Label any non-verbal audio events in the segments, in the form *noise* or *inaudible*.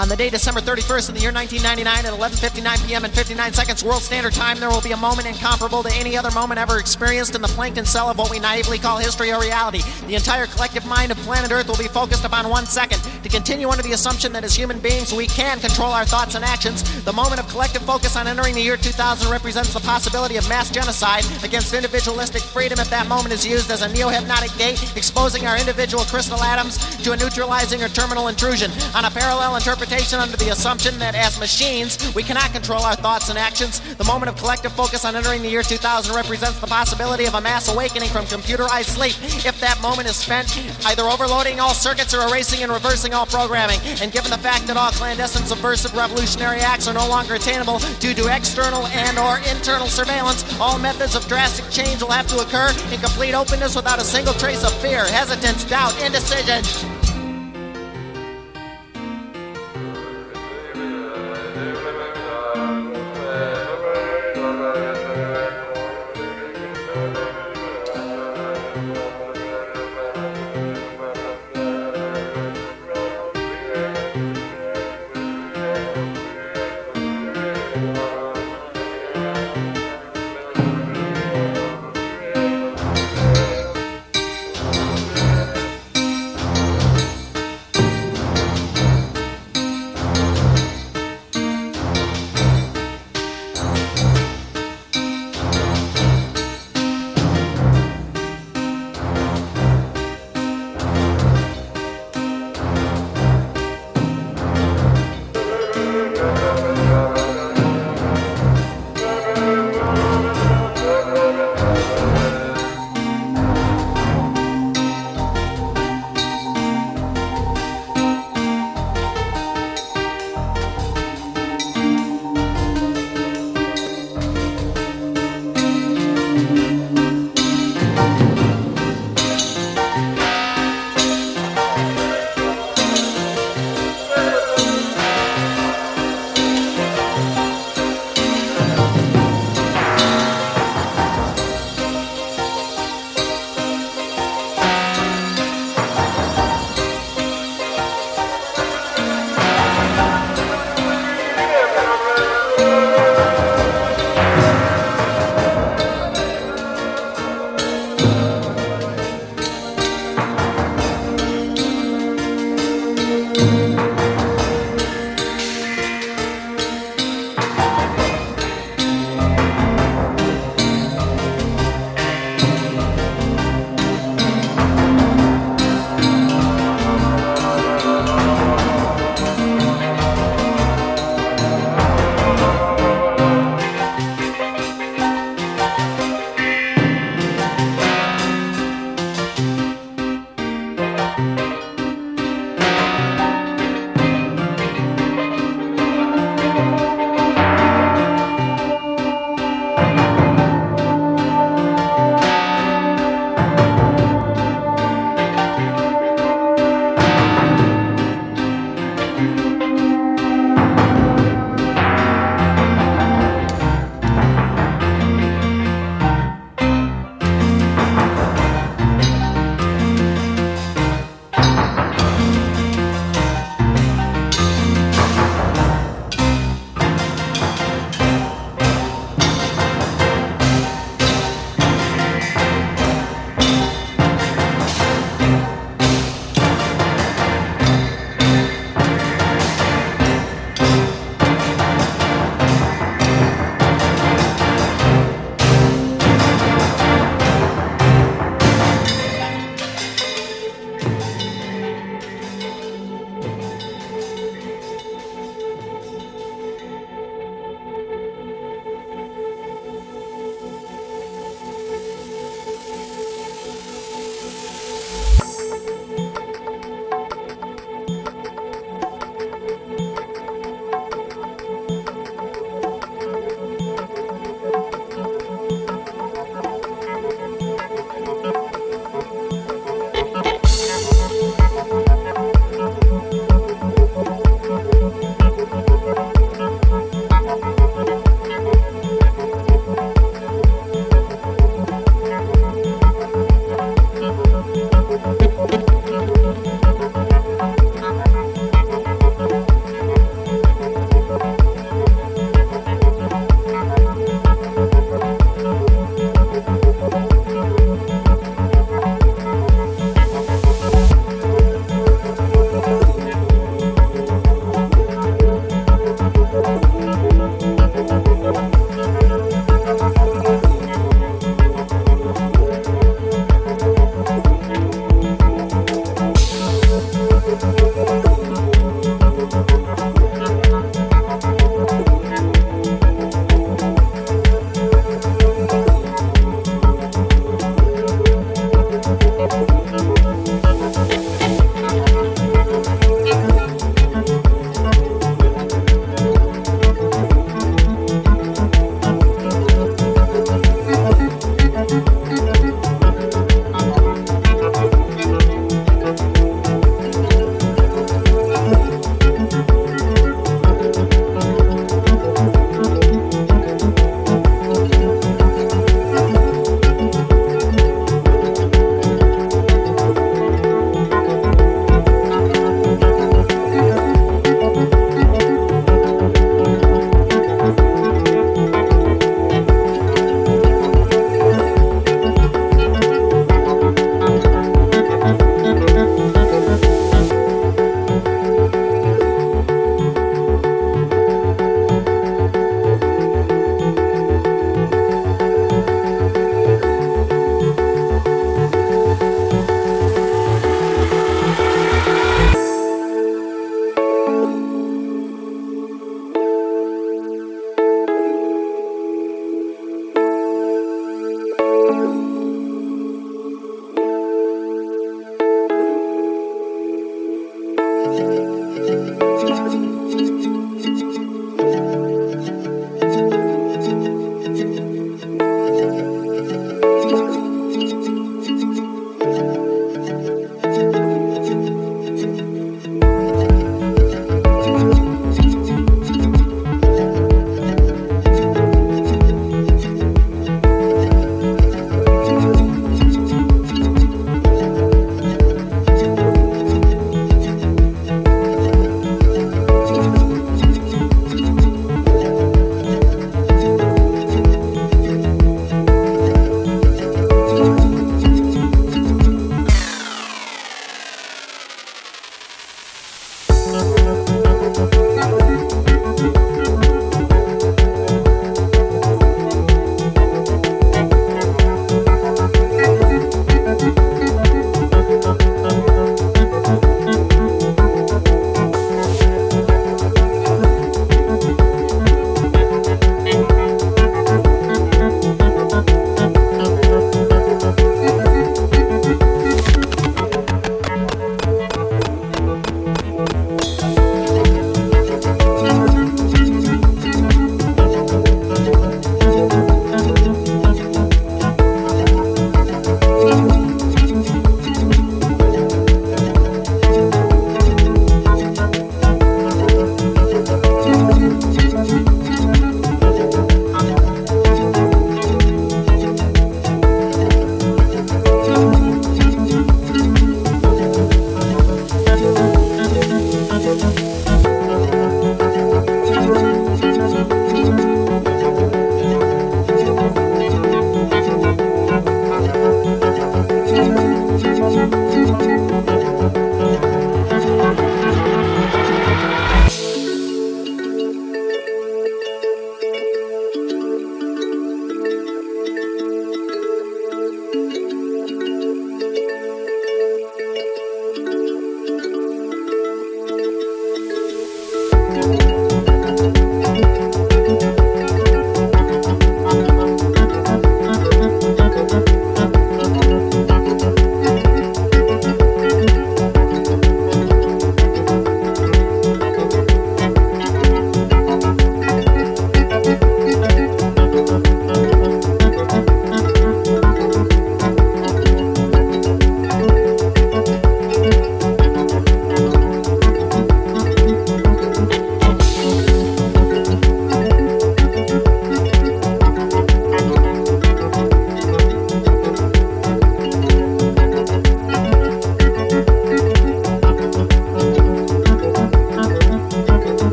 On the day December 31st in the year 1999 at 11:59 p.m. and 59 seconds World Standard Time, there will be a moment incomparable to any other moment ever experienced in the plankton cell of what we naively call history or reality. The entire collective mind of planet Earth will be focused upon one second to continue under the assumption that as human beings we can control our thoughts and actions. The moment of collective focus on entering the year 2000 represents the possibility of mass genocide against individualistic freedom if that moment is used as a neo-hypnotic gate, exposing our individual crystal atoms to a neutralizing or terminal intrusion on a parallel interpretation under the assumption that as machines, we cannot control our thoughts and actions. The moment of collective focus on entering the year 2000 represents the possibility of a mass awakening from computerized sleep if that moment is spent either overloading all circuits or erasing and reversing all programming. And given the fact that all clandestine subversive revolutionary acts are no longer attainable due to external and or internal surveillance, all methods of drastic change will have to occur in complete openness without a single trace of fear, hesitance, doubt, indecision.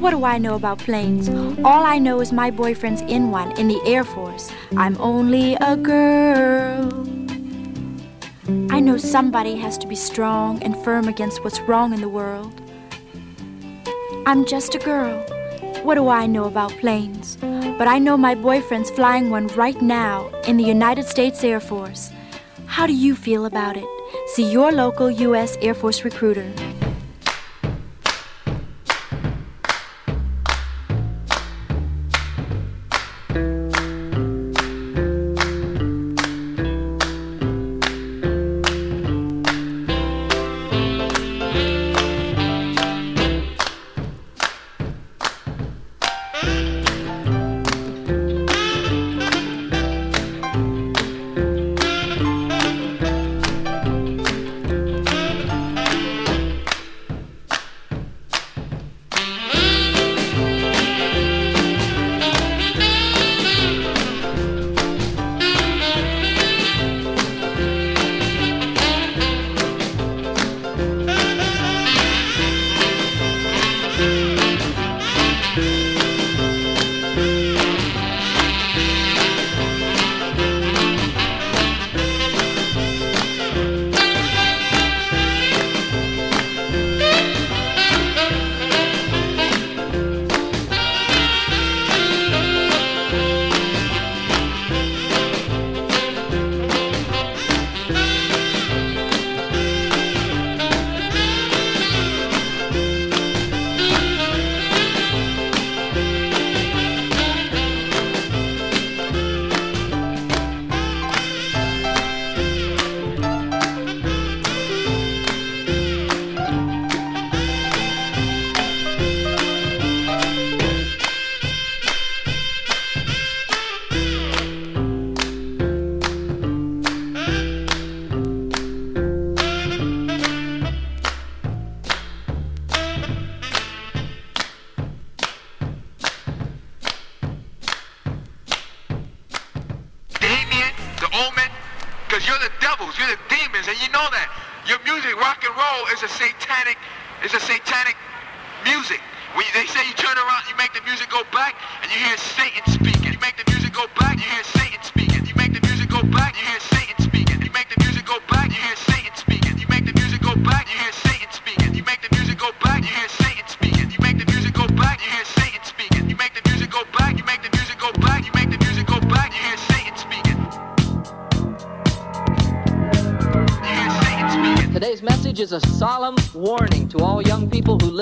What do I know about planes? All I know is my boyfriend's in one in the Air Force. I'm only a girl. I know somebody has to be strong and firm against what's wrong in the world. I'm just a girl. What do I know about planes? But I know my boyfriend's flying one right now in the United States Air Force. How do you feel about it? See your local U.S. Air Force recruiter.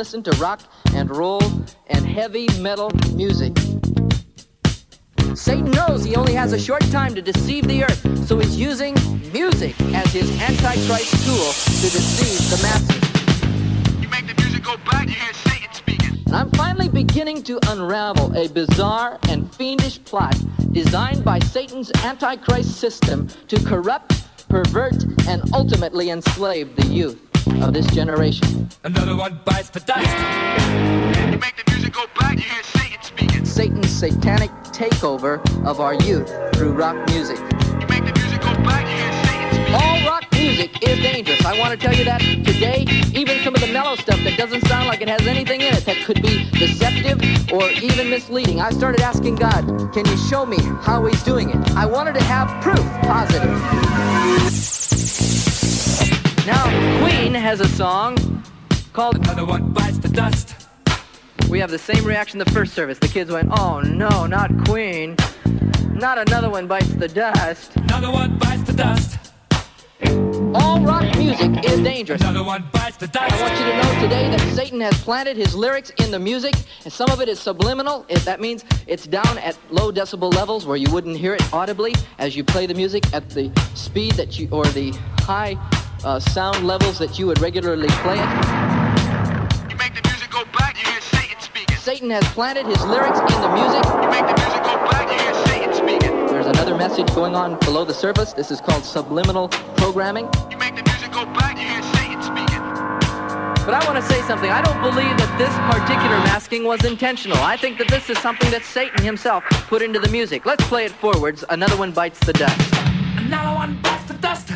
Listen to rock and roll and heavy metal music. Satan knows he only has a short time to deceive the earth, so he's using music as his antichrist tool to deceive the masses. You make the music go back, you hear Satan speaking. And I'm finally beginning to unravel a bizarre and fiendish plot designed by Satan's antichrist system to corrupt, pervert, and ultimately enslave the youth of this generation. Another one bites the dust. You make the music go back, you hear Satan speaking. Satan's satanic takeover of our youth through rock music. You make the music go back, you hear Satan speaking. All rock music is dangerous. I want to tell you that today, even some of the mellow stuff that doesn't sound like it has anything in it that could be deceptive or even misleading. I started asking God, can you show me how he's doing it? I wanted to have proof, positive. Now, Queen has a song called Another One Bites the Dust. We have the same reaction the first service. The kids went, oh no, not Queen. Not another one bites the dust. Another one bites the dust. All rock music is dangerous. Another one bites the dust. I want you to know today that Satan has planted his lyrics in the music, and some of it is subliminal. If that means it's down at low decibel levels where you wouldn't hear it audibly as you play the music at the speed that you, or the high uh, sound levels that you would regularly play it. You make the music go back, you hear Satan speaking. Satan has planted his lyrics in the music. You make the music go back, you hear Satan speaking. There's another message going on below the surface. This is called subliminal programming. You make the music go back, you hear Satan speaking. But I want to say something. I don't believe that this particular masking was intentional. I think that this is something that Satan himself put into the music. Let's play it forwards. Another one bites the dust. Another one bites the dust.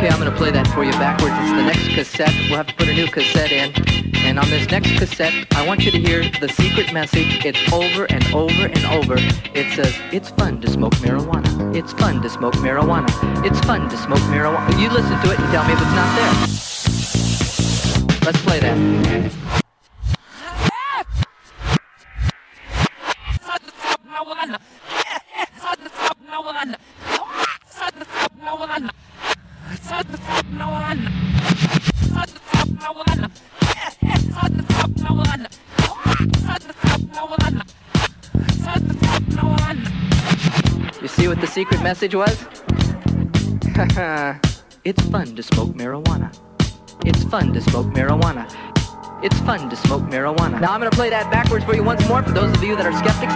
Okay, I'm gonna play that for you backwards. It's the next cassette. We'll have to put a new cassette in. And on this next cassette, I want you to hear the secret message. It's over and over and over. It says, it's fun to smoke marijuana. It's fun to smoke marijuana. It's fun to smoke marijuana. You listen to it and tell me if it's not there. Let's play that. Secret message was? *laughs* it's fun to smoke marijuana. It's fun to smoke marijuana. It's fun to smoke marijuana. Now I'm gonna play that backwards for you once more for those of you that are skeptics.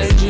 Legend.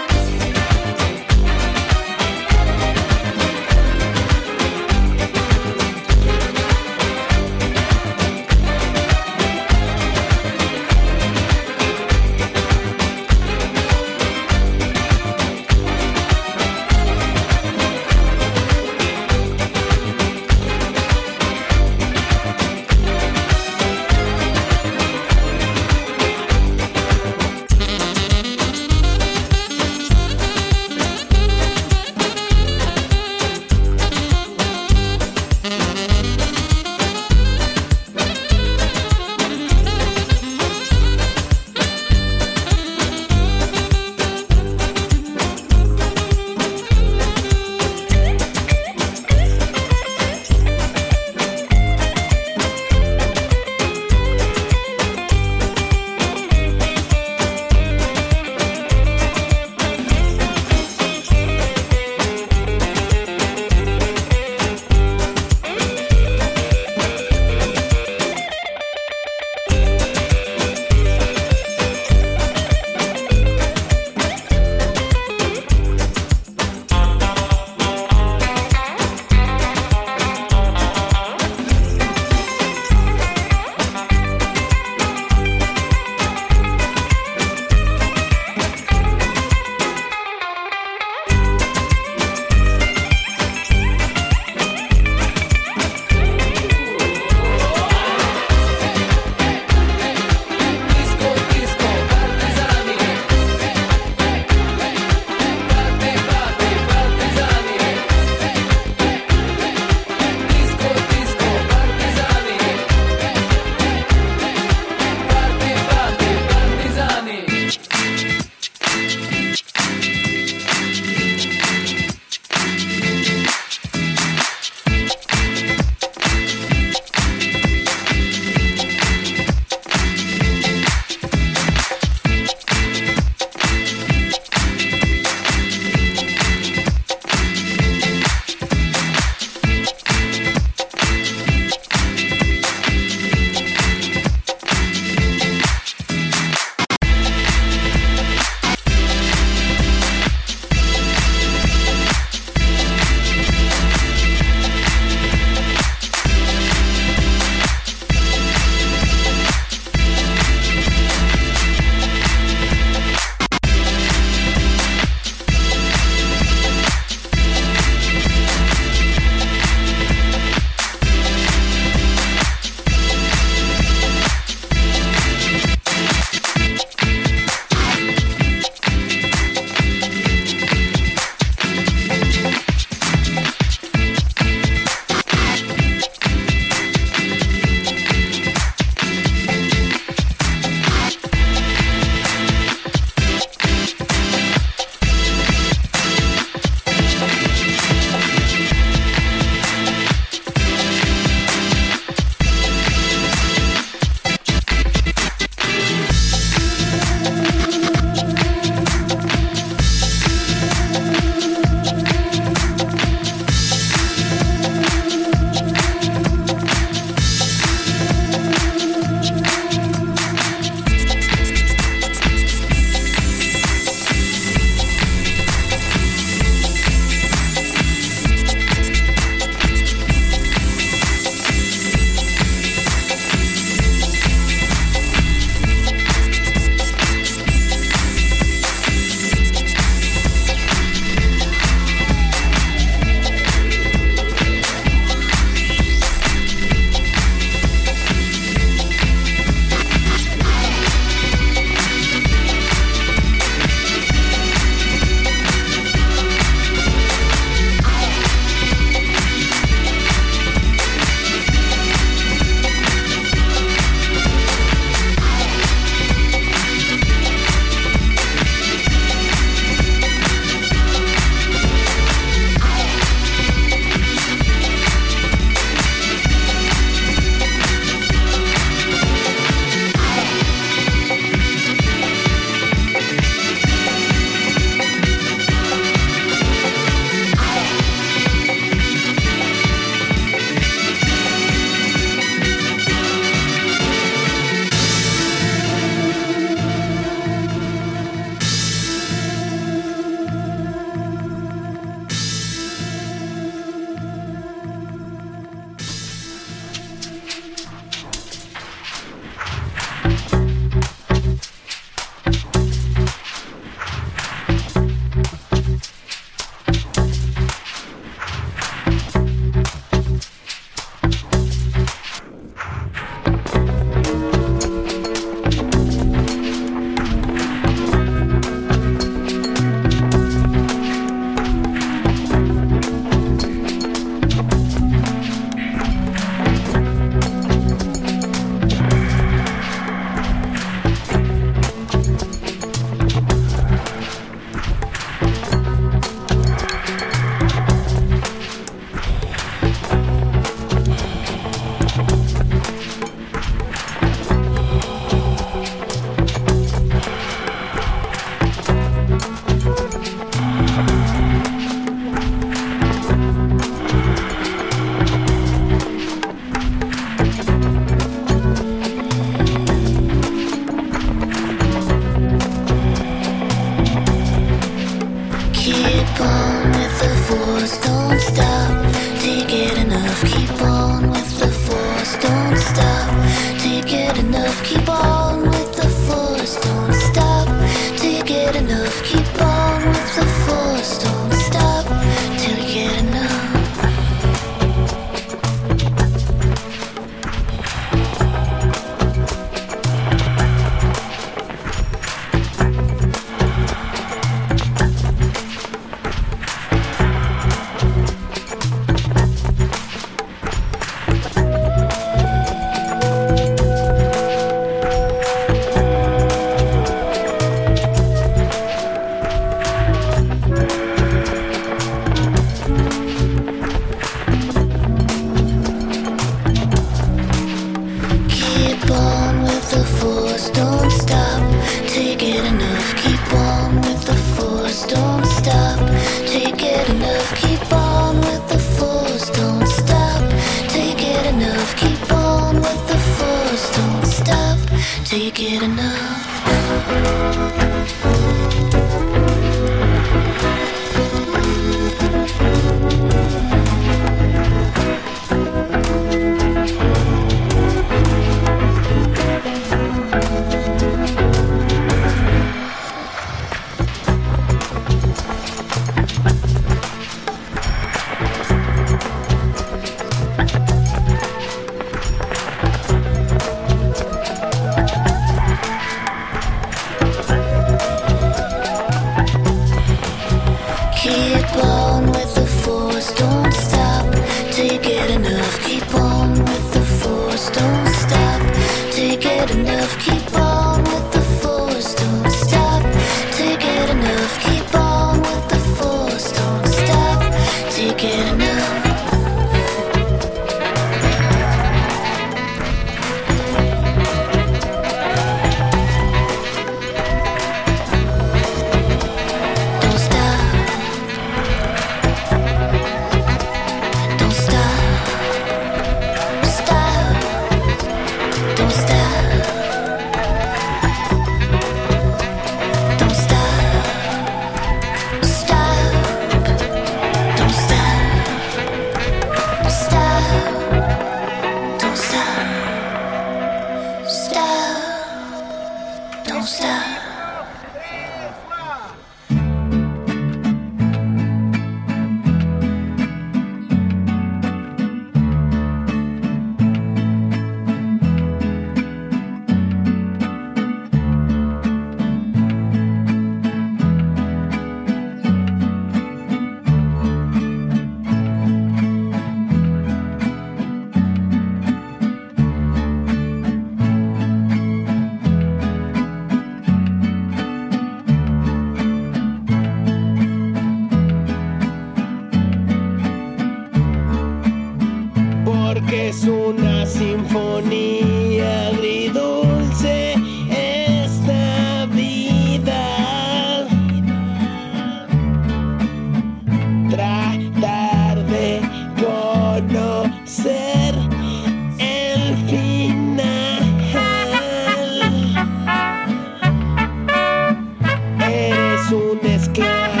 su descanso.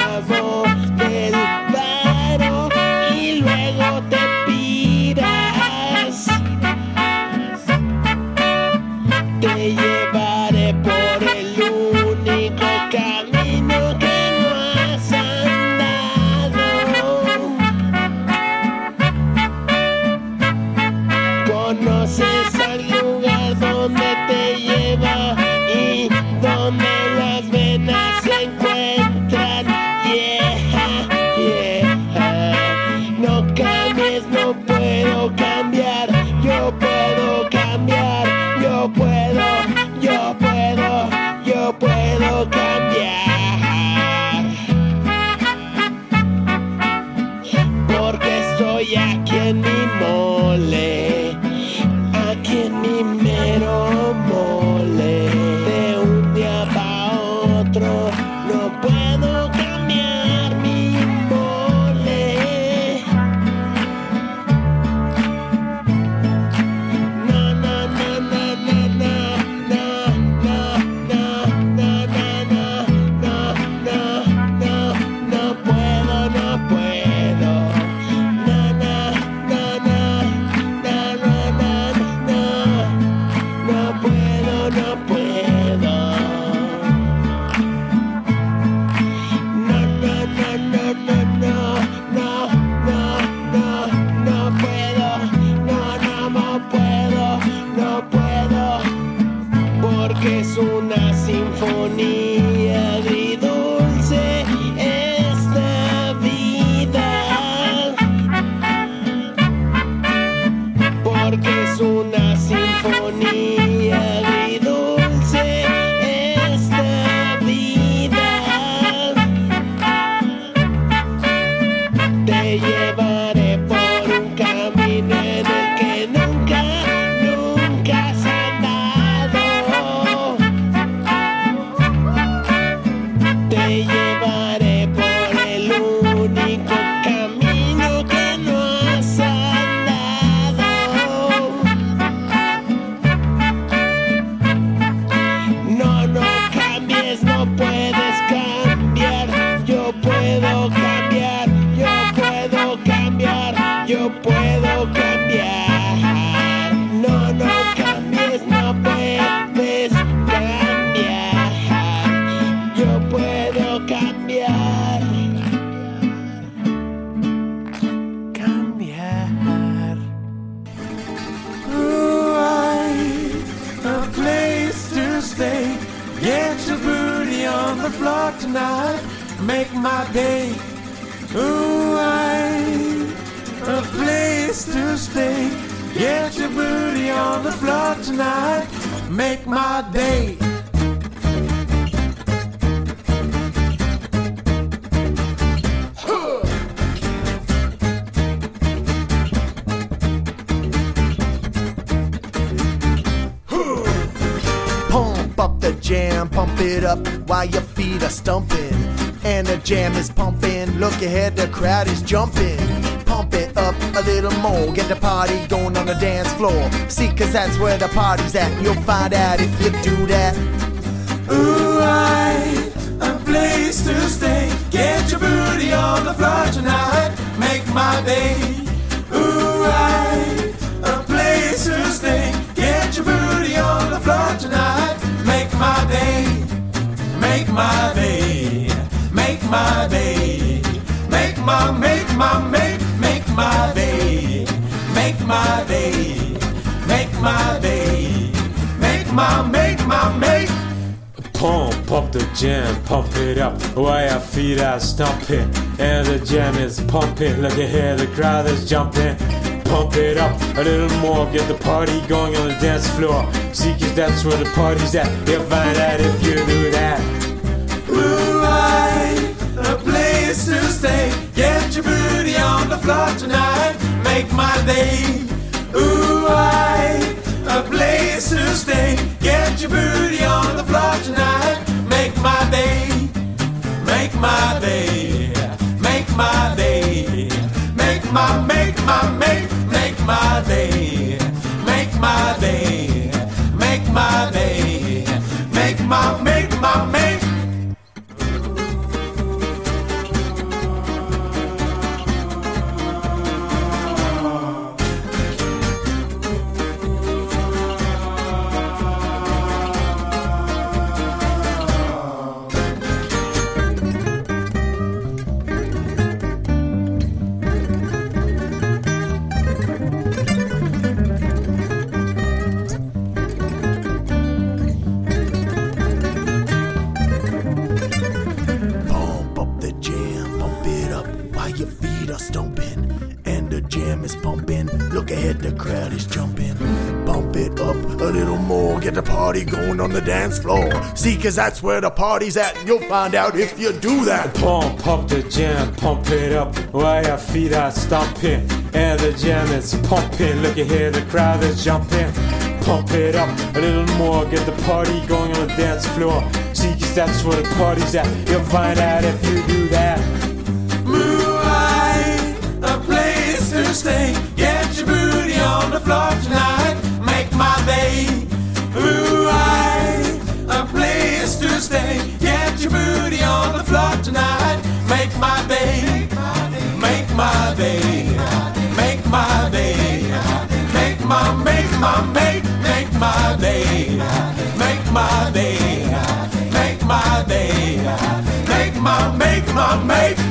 Porque es una sinfonía pump it up while your feet are stumping. And the jam is pumping, look ahead, the crowd is jumping. Pump it up a little more, get the party going on the dance floor. See, cause that's where the party's at, you'll find out if you do that. Ooh, I a place to stay. Get your booty on the floor tonight. Make my day. Ooh, I a place to stay. Get your booty on the floor tonight. Make my day. Make my day. Make my day. Make my make my make make my day. Make my day. Make my day. Make my make my make Pump up the jam, pump it up while your feet are stomping. And the jam is pumping, look ahead, the crowd is jumping. Pump it up a little more, get the party going on the dance floor. See, cause that's where the party's at. You'll find out if you do that. Ooh, I, a place to stay. Get your booty on the floor tonight. Make my day. Ooh, I, a place to stay. Get your booty on the floor tonight. Make my day. Make my day. Make my day. Make my, make my, make, make my day. Make my day. Make my day. Make my, make my, make. On the dance floor. See, cause that's where the party's at, and you'll find out if you do that. Pump pump the jam, pump it up while your feet are stomping. And the jam is pumping, look ahead, the crowd is jumping. Pump it up a little more, get the party going on the dance floor. See, cause that's where the party's at. You'll find out if you do that. Place to stay. Get your booty on the floor tonight. Make my day. Moonlight, my day.